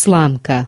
сламка